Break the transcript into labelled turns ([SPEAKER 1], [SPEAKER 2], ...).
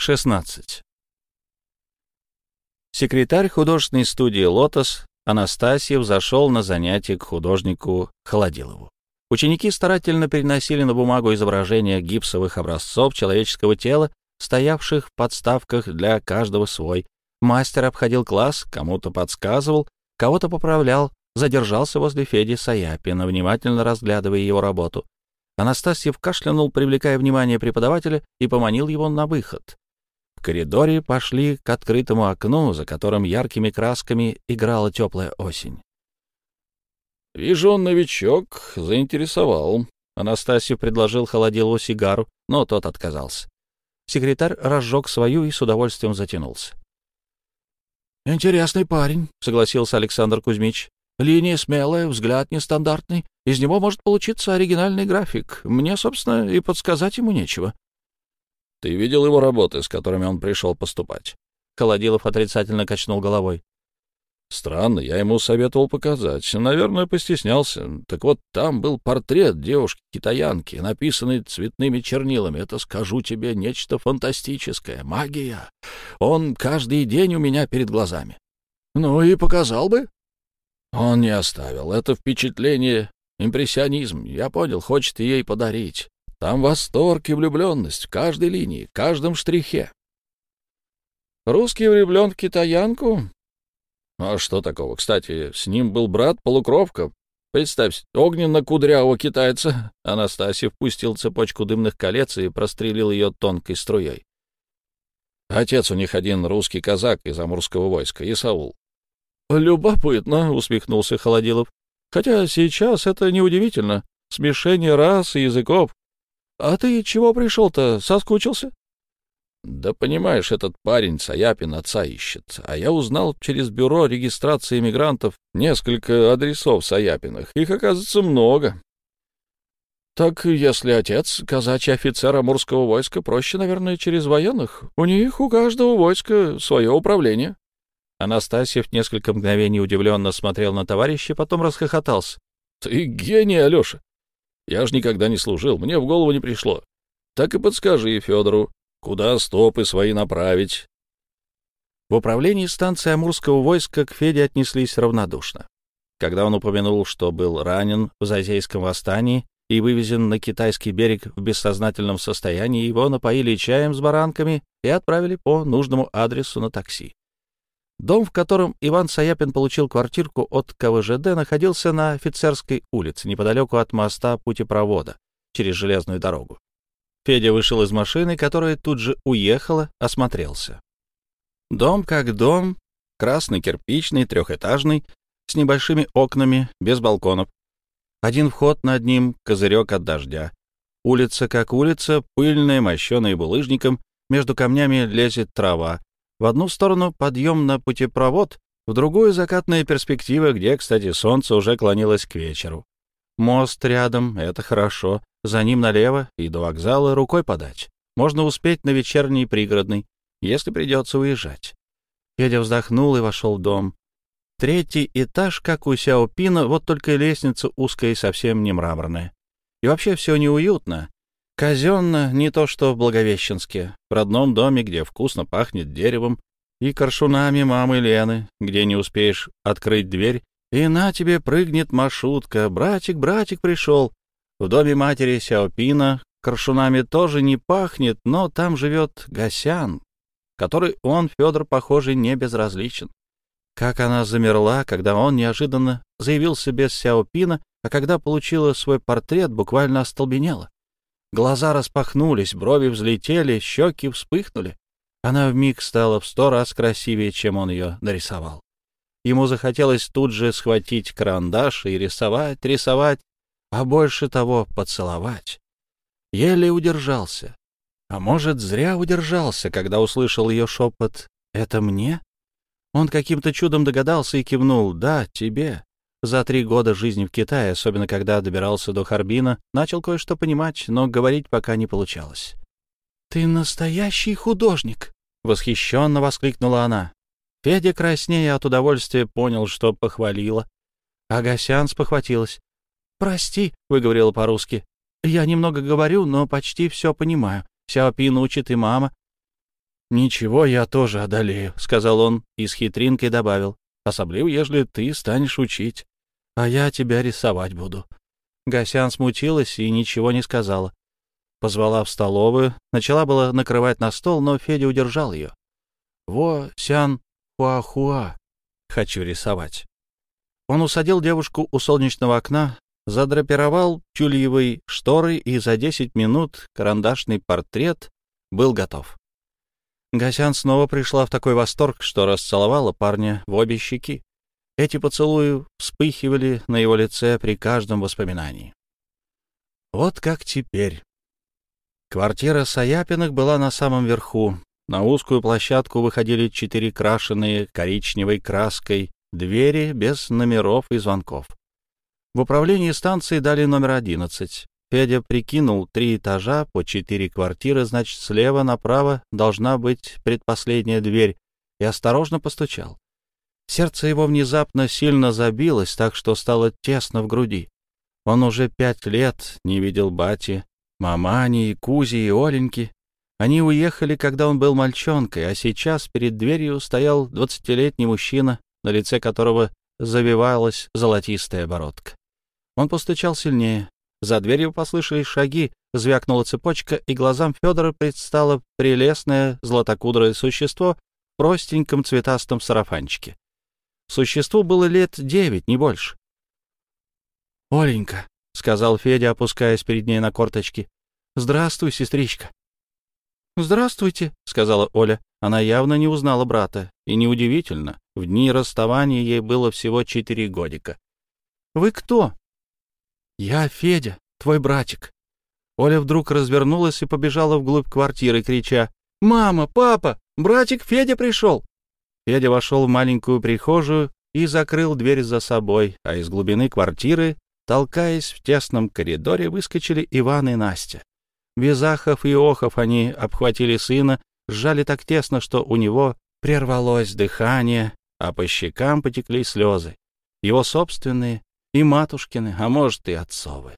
[SPEAKER 1] 16. Секретарь художественной студии «Лотос» Анастасьев зашел на занятие к художнику Холодилову. Ученики старательно переносили на бумагу изображения гипсовых образцов человеческого тела, стоявших в подставках для каждого свой. Мастер обходил класс, кому-то подсказывал, кого-то поправлял, задержался возле Феди Саяпина, внимательно разглядывая его работу. Анастасьев кашлянул, привлекая внимание преподавателя, и поманил его на выход. В коридоре пошли к открытому окну, за которым яркими красками играла теплая осень.
[SPEAKER 2] «Вижу, он новичок, заинтересовал».
[SPEAKER 1] Анастасию предложил Холодилову сигару, но тот отказался. Секретарь разжег свою и с удовольствием затянулся.
[SPEAKER 3] «Интересный парень», — согласился Александр Кузьмич. «Линия смелая, взгляд нестандартный. Из него может получиться оригинальный график. Мне, собственно, и подсказать ему нечего.
[SPEAKER 2] Ты видел его работы, с которыми он пришел поступать?
[SPEAKER 1] Холодилов отрицательно качнул головой.
[SPEAKER 2] Странно, я ему советовал показать. Наверное, постеснялся. Так вот, там был портрет девушки-китаянки, написанный цветными чернилами. Это, скажу тебе, нечто фантастическое. Магия. Он каждый день у меня перед глазами.
[SPEAKER 3] Ну и показал бы.
[SPEAKER 2] Он не оставил. Это впечатление импрессионизм. Я понял, хочет ей подарить. Там восторг и влюбленность в каждой линии, в каждом штрихе.
[SPEAKER 3] Русский влюблен в китаянку?
[SPEAKER 2] А что такого? Кстати, с ним был брат-полукровка. Представь, огненно-кудрявого китайца. Анастасия впустил цепочку дымных колец и прострелил ее тонкой струей. Отец у них один русский казак из амурского войска, Исаул.
[SPEAKER 3] «Любопытно», — усмехнулся Холодилов. «Хотя сейчас это неудивительно. Смешение рас и языков. «А ты чего пришел-то? Соскучился?»
[SPEAKER 2] «Да понимаешь, этот парень Саяпин отца ищет, а я узнал через бюро регистрации иммигрантов несколько адресов Саяпиных. Их, оказывается, много».
[SPEAKER 3] «Так если отец — казачий офицер Амурского войска, проще, наверное, через военных. У них у каждого войска свое управление».
[SPEAKER 1] Анастасьев несколько мгновений удивленно смотрел на товарища, потом расхохотался.
[SPEAKER 2] «Ты гений, Алеша! Я ж никогда не служил, мне в голову не пришло. Так и подскажи Федору, куда стопы свои направить.
[SPEAKER 1] В управлении станции Амурского войска к Феде отнеслись равнодушно. Когда он упомянул, что был ранен в Зазейском восстании и вывезен на китайский берег в бессознательном состоянии, его напоили чаем с баранками и отправили по нужному адресу на такси. Дом, в котором Иван Саяпин получил квартирку от КВЖД, находился на Офицерской улице, неподалеку от моста путепровода, через железную дорогу. Федя вышел из машины, которая тут же уехала, осмотрелся. Дом как дом, красный, кирпичный, трехэтажный, с небольшими окнами, без балконов. Один вход над ним, козырек от дождя. Улица как улица, пыльная, мощеная булыжником, между камнями лезет трава, в одну сторону подъем на путепровод, в другую закатная перспектива, где, кстати, солнце уже клонилось к вечеру. Мост рядом — это хорошо. За ним налево и до вокзала рукой подать. Можно успеть на вечерний пригородный, если придется уезжать. Федя вздохнул и вошел в дом. Третий этаж, как у Сяопина, вот только лестница узкая и совсем не мраморная. И вообще все неуютно. Казенно не то что в Благовещенске, в родном доме, где вкусно пахнет деревом, и коршунами мамы Лены, где не успеешь открыть дверь, и на тебе прыгнет маршрутка. Братик, братик пришел. В доме матери Сяопина коршунами тоже не пахнет, но там живет Гасян, который он, Федор, похоже, не безразличен. Как она замерла, когда он неожиданно заявился без Сяопина, а когда получила свой портрет, буквально остолбенела. Глаза распахнулись, брови взлетели, щеки вспыхнули. Она вмиг стала в сто раз красивее, чем он ее нарисовал. Ему захотелось тут же схватить карандаш и рисовать, рисовать, а больше того поцеловать. Еле удержался. А может, зря удержался, когда услышал ее шепот «Это мне?» Он каким-то чудом догадался и кивнул «Да, тебе». За три года жизни в Китае, особенно когда добирался до Харбина, начал кое-что понимать, но говорить пока не получалось.
[SPEAKER 3] «Ты настоящий художник!»
[SPEAKER 1] — восхищенно воскликнула она. Федя, краснея от удовольствия, понял, что похвалила. Агасян спохватилась. «Прости», — выговорила по-русски. «Я немного говорю, но почти все понимаю. Сяопин учит и мама». «Ничего, я тоже одолею», — сказал он и с хитринкой добавил. «Особливо, если ты станешь учить, а я тебя рисовать буду». Гасян смутилась и ничего не сказала. Позвала в столовую, начала было накрывать на стол, но Федя удержал ее. «Во, Сян, хуа-хуа, хочу рисовать». Он усадил девушку у солнечного окна, задрапировал тюльевой шторой, и за десять минут карандашный портрет был готов. Гасян снова пришла в такой восторг, что расцеловала парня в обе щеки. Эти поцелуи вспыхивали на его лице при каждом воспоминании. Вот как теперь. Квартира Саяпиных была на самом верху. На узкую площадку выходили четыре крашеные коричневой краской двери без номеров и звонков. В управлении станции дали номер одиннадцать. Федя прикинул три этажа по четыре квартиры, значит, слева направо должна быть предпоследняя дверь, и осторожно постучал. Сердце его внезапно сильно забилось, так что стало тесно в груди. Он уже пять лет не видел бати, мамани, и Кузи, и Оленьки. Они уехали, когда он был мальчонкой, а сейчас перед дверью стоял двадцатилетний мужчина, на лице которого завивалась золотистая бородка. Он постучал сильнее. За дверью послышались шаги, звякнула цепочка, и глазам Федора предстало прелестное златокудрое существо в простеньком цветастом сарафанчике. Существу было лет девять, не больше. — Оленька, — сказал Федя, опускаясь перед ней на корточки. — Здравствуй, сестричка. — Здравствуйте, — сказала Оля. Она явно не узнала брата, и неудивительно, в дни расставания ей было всего четыре годика. — Вы кто? «Я Федя, твой братик». Оля вдруг развернулась и побежала вглубь квартиры, крича «Мама, папа, братик Федя пришел!» Федя вошел в маленькую прихожую и закрыл дверь за собой, а из глубины квартиры, толкаясь в тесном коридоре, выскочили Иван и Настя. Без ахов и охов они обхватили сына, сжали так тесно, что у него прервалось дыхание, а по щекам потекли слезы. Его собственные и матушкины, а может и отцовы.